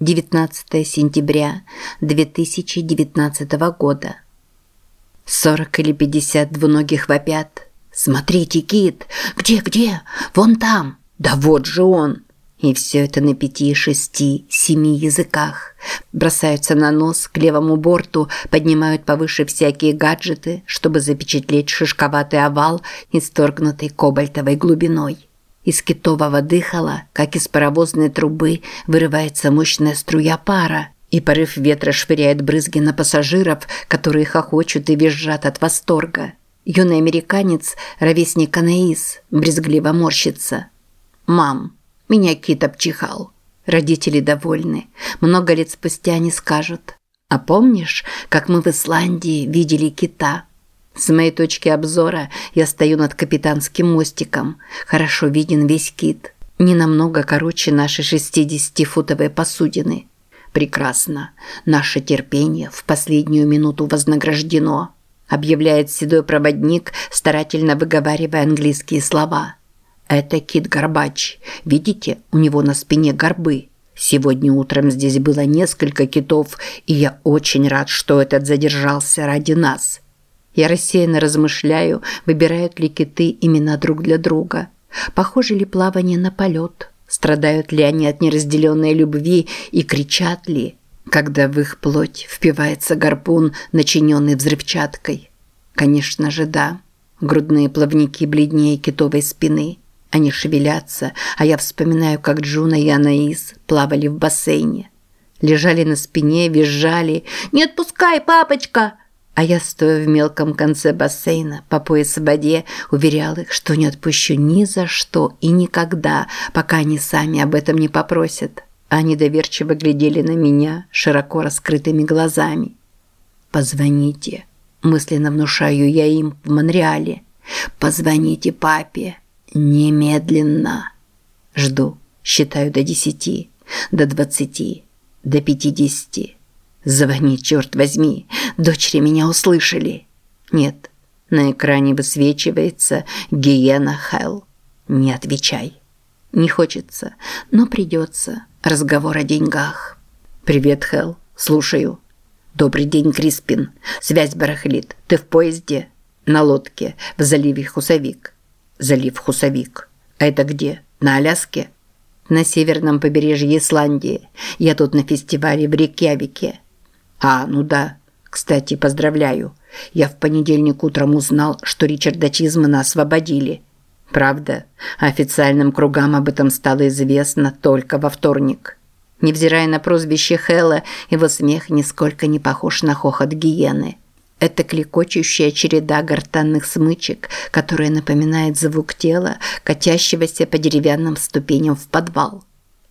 19 сентября 2019 года. 40 или 50 двуногих вопят. «Смотрите, Кит! Где, где? Вон там! Да вот же он!» И все это на пяти, шести, семи языках. Бросаются на нос к левому борту, поднимают повыше всякие гаджеты, чтобы запечатлеть шишковатый овал, исторгнутый кобальтовой глубиной. Из китового дыхала, как из паровозной трубы, вырывается мощная струя пара, и порыв ветра швыряет брызги на пассажиров, которые хохочут и визжат от восторга. Юный американец, ровесник Анаис, брезгливо морщится. «Мам, меня кит обчихал». Родители довольны. Много лет спустя они скажут. «А помнишь, как мы в Исландии видели кита?» С моей точки обзора я стою над капитанским мостиком. Хорошо виден весь кит. Не намного короче нашей 60-футовой посудины. Прекрасно. Наше терпение в последнюю минуту вознаграждено, объявляет седой проводник, старательно выговаривая английские слова. Это кит Горбач. Видите, у него на спине горбы. Сегодня утром здесь было несколько китов, и я очень рад, что этот задержался ради нас. Я рассеянно размышляю, выбирают ли киты имена друг для друга. Похоже ли плавание на полет? Страдают ли они от неразделенной любви и кричат ли, когда в их плоть впивается гарпун, начиненный взрывчаткой? Конечно же, да. Грудные плавники бледнее китовой спины. Они шевелятся, а я вспоминаю, как Джуна и Анаис плавали в бассейне. Лежали на спине, визжали. «Не отпускай, папочка!» А я, стоя в мелком конце бассейна, по пояс в воде, уверял их, что не отпущу ни за что и никогда, пока они сами об этом не попросят. Они доверчиво глядели на меня широко раскрытыми глазами. «Позвоните», – мысленно внушаю я им в Монреале. «Позвоните папе. Немедленно». Жду. Считаю до десяти, до двадцати, до пятидесяти. Звони, черт возьми. Дочери меня услышали. Нет. На экране высвечивается Гиена Хелл. Не отвечай. Не хочется, но придется. Разговор о деньгах. Привет, Хелл. Слушаю. Добрый день, Криспин. Связь барахлит. Ты в поезде? На лодке в заливе Хусовик. Залив Хусовик. А это где? На Аляске? На северном побережье Исландии. Я тут на фестивале в Рейкьявике. А, ну да. Кстати, поздравляю. Я в понедельник утром узнал, что Ричарда Чизмана освободили. Правда, официальным кругам об этом стало известно только во вторник. Невзирая на прозвище Хэлла, его смех нисколько не похож на хохот гиены. Это клекочущая череда гортанных смычек, которая напоминает звук тела, катящегося по деревянным ступеням в подвал.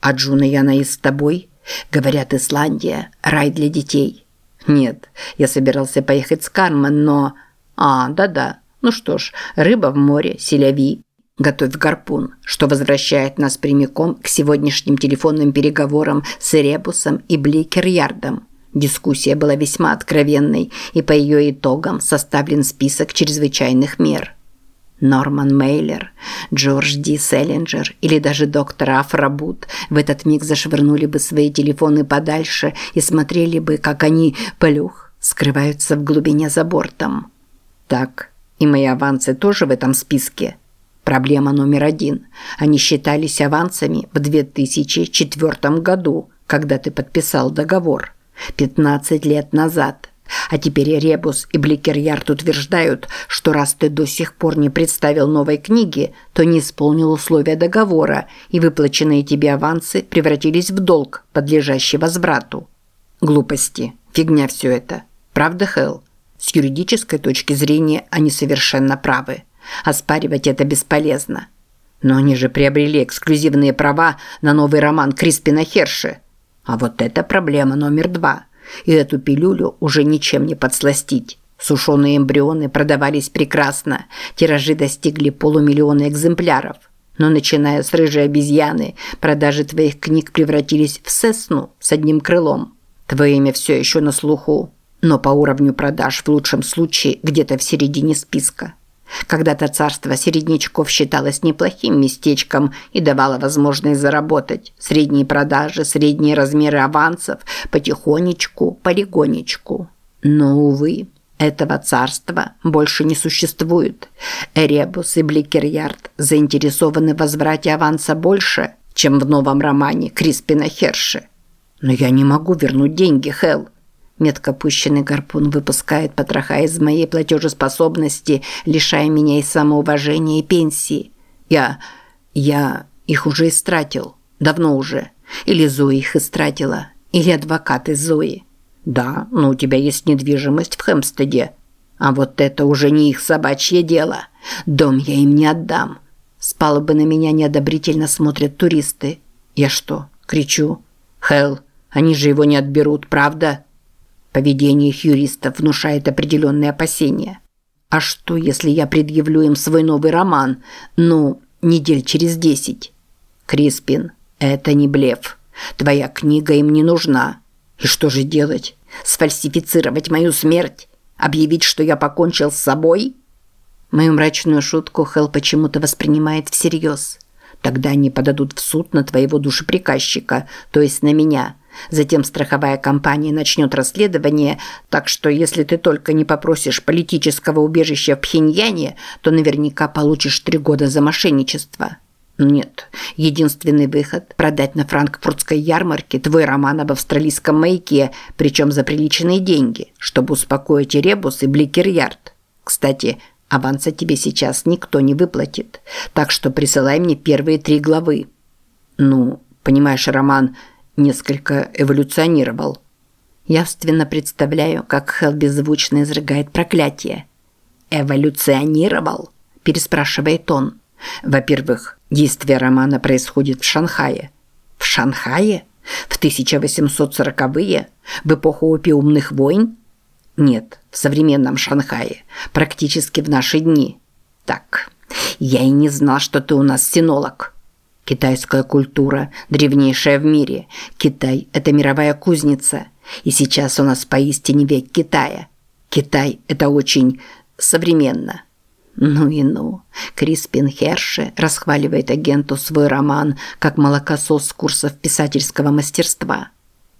«А Джуно и Анаис с тобой?» Говорят, Исландия – рай для детей. Нет, я собирался поехать с Кармен, но... А, да-да. Ну что ж, рыба в море, се ля ви. Готовь гарпун, что возвращает нас прямиком к сегодняшним телефонным переговорам с Эребусом и Бликер-Ярдом. Дискуссия была весьма откровенной, и по ее итогам составлен список чрезвычайных мер – Норман Мейлер, Джордж Ди Селлинджер или даже доктор Афрабут в этот миг зашвырнули бы свои телефоны подальше и смотрели бы, как они, плюх, скрываются в глубине за бортом. Так, и мои авансы тоже в этом списке. Проблема номер один. Они считались авансами в 2004 году, когда ты подписал договор. 15 лет назад. А теперь Ребус и Бликерьярд утверждают, что раз ты до сих пор не представил новой книги, то не исполнил условия договора, и выплаченные тебе авансы превратились в долг, подлежащий возврату. Глупости. Фигня все это. Правда, Хелл? С юридической точки зрения они совершенно правы. Оспаривать это бесполезно. Но они же приобрели эксклюзивные права на новый роман Криспина Херши. А вот это проблема номер два – и эту пилюлю уже ничем не подсластить. Сушеные эмбрионы продавались прекрасно, тиражи достигли полумиллиона экземпляров. Но начиная с рыжей обезьяны, продажи твоих книг превратились в сесну с одним крылом. Твое имя все еще на слуху, но по уровню продаж в лучшем случае где-то в середине списка. Когда-то царство середнячков считалось неплохим местечком и давало возможность заработать. Средние продажи, средние размеры авансов, потихонечку, полигонечку. Но, увы, этого царства больше не существует. Эребус и Бликерьярд заинтересованы в возврате аванса больше, чем в новом романе Криспина Херши. Но я не могу вернуть деньги, Хелл. Метко пущенный гарпун выпускает потроха из моей платежеспособности, лишая меня и самоуважения, и пенсии. Я... я их уже истратил. Давно уже. Или Зои их истратила. Или адвокаты Зои. Да, но у тебя есть недвижимость в Хэмстеде. А вот это уже не их собачье дело. Дом я им не отдам. С палубы на меня неодобрительно смотрят туристы. Я что, кричу? Хелл, они же его не отберут, правда? Поведение их юристов внушает определенные опасения. А что, если я предъявлю им свой новый роман, ну, недель через десять? Криспин, это не блеф. Твоя книга им не нужна. И что же делать? Сфальсифицировать мою смерть? Объявить, что я покончил с собой? Мою мрачную шутку Хелл почему-то воспринимает всерьез. Тогда они подадут в суд на твоего душеприказчика, то есть на меня – Затем страховая компания начнет расследование, так что если ты только не попросишь политического убежища в Пхеньяне, то наверняка получишь три года за мошенничество. Нет, единственный выход – продать на франкфуртской ярмарке твой роман об австралийском маяке, причем за приличные деньги, чтобы успокоить Ребус и Бликерьярд. Кстати, аванса тебе сейчас никто не выплатит, так что присылай мне первые три главы. Ну, понимаешь, Роман – несколько эволюционировал. Явственно представляю, как Хелл беззвучно изрыгает проклятие. «Эволюционировал?» – переспрашивает он. Во-первых, действие романа происходит в Шанхае. В Шанхае? В 1840-е? В эпоху опиумных войн? Нет, в современном Шанхае. Практически в наши дни. Так, я и не знал, что ты у нас синолог. Китайская культура – древнейшая в мире. Китай – это мировая кузница. И сейчас у нас поистине век Китая. Китай – это очень современно. Ну и ну. Криспин Херше расхваливает агенту свой роман как молокосос курсов писательского мастерства.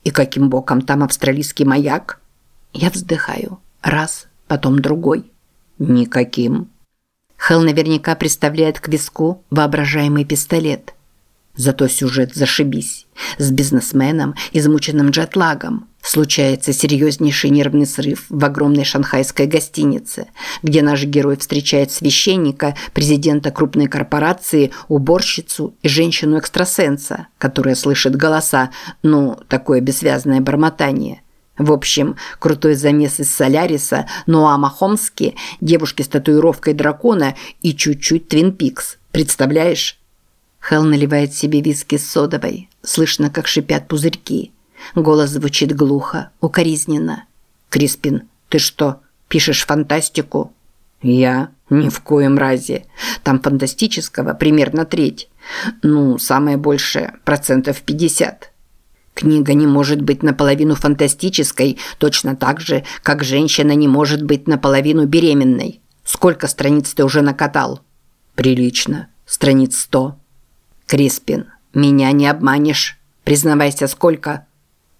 И каким боком там австралийский маяк? Я вздыхаю. Раз, потом другой. Никаким. Хелл наверняка представляет к виску воображаемый пистолет – Зато сюжет зашибись. С бизнесменом, измученным джетлагом. Случается серьезнейший нервный срыв в огромной шанхайской гостинице, где наш герой встречает священника, президента крупной корпорации, уборщицу и женщину-экстрасенса, которая слышит голоса, ну, такое бессвязное бормотание. В общем, крутой замес из Соляриса, Ноама Хомски, девушки с татуировкой дракона и чуть-чуть Твин Пикс. Представляешь? Хелл наливает себе виски с содовой. Слышно, как шипят пузырьки. Голос звучит глухо, укоризненно. «Криспин, ты что, пишешь фантастику?» «Я? Ни в коем разе. Там фантастического примерно треть. Ну, самое большее, процентов пятьдесят. Книга не может быть наполовину фантастической, точно так же, как женщина не может быть наполовину беременной. Сколько страниц ты уже накатал?» «Прилично. Страниц сто». Криспин, меня не обманешь. Признавайся, сколько?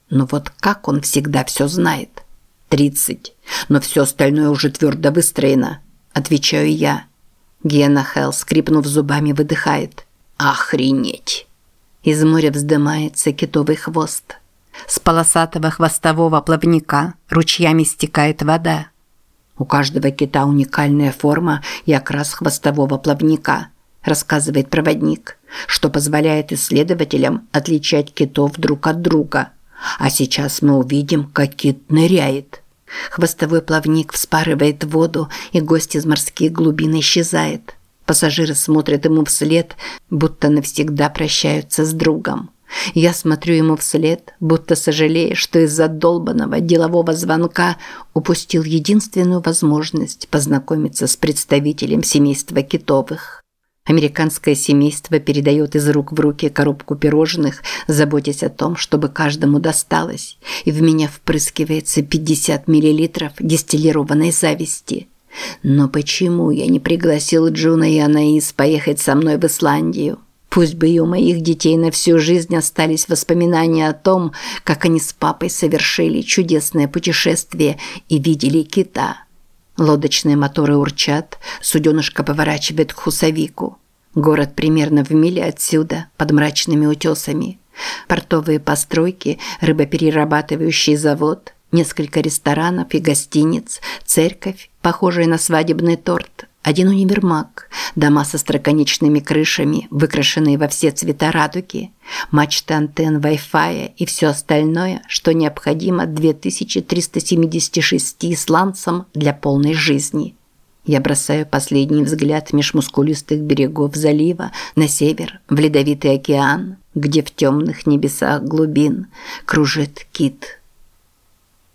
Ну вот как он всегда все знает? Тридцать. Но все остальное уже твердо выстроено. Отвечаю я. Гена Хелл, скрипнув зубами, выдыхает. Охренеть. Из моря вздымается китовый хвост. С полосатого хвостового плавника ручьями стекает вода. У каждого кита уникальная форма и окрас хвостового плавника – рассказывает проводник, что позволяет исследователям отличать китов друг от друга. А сейчас мы увидим, как кит ныряет. Хвостовой плавник вспарывает воду, и гость из морских глубин исчезает. Пассажиры смотрят ему вслед, будто навсегда прощаются с другом. Я смотрю ему вслед, будто сожалея, что из-за долбанного делового звонка упустил единственную возможность познакомиться с представителем семейства Китовых. Американское семейство передает из рук в руки коробку пирожных, заботясь о том, чтобы каждому досталось, и в меня впрыскивается 50 миллилитров дистиллированной зависти. Но почему я не пригласил Джуна и Анаис поехать со мной в Исландию? Пусть бы и у моих детей на всю жизнь остались воспоминания о том, как они с папой совершили чудесное путешествие и видели кита. Лодочные моторы урчат, суденышко поворачивает к Хусовику. Город примерно в миле отсюда, под мрачными утесами. Портовые постройки, рыбоперерабатывающий завод, несколько ресторанов и гостиниц, церковь, похожая на свадебный торт, один универмаг, дома со строконечными крышами, выкрашенные во все цвета радуги, мачты антенн Wi-Fi и все остальное, что необходимо 2376 исландцам для полной жизни. Я бросаю последний взгляд меж мускулистых берегов залива на север, в ледовитый океан, где в темных небесах глубин кружит кит –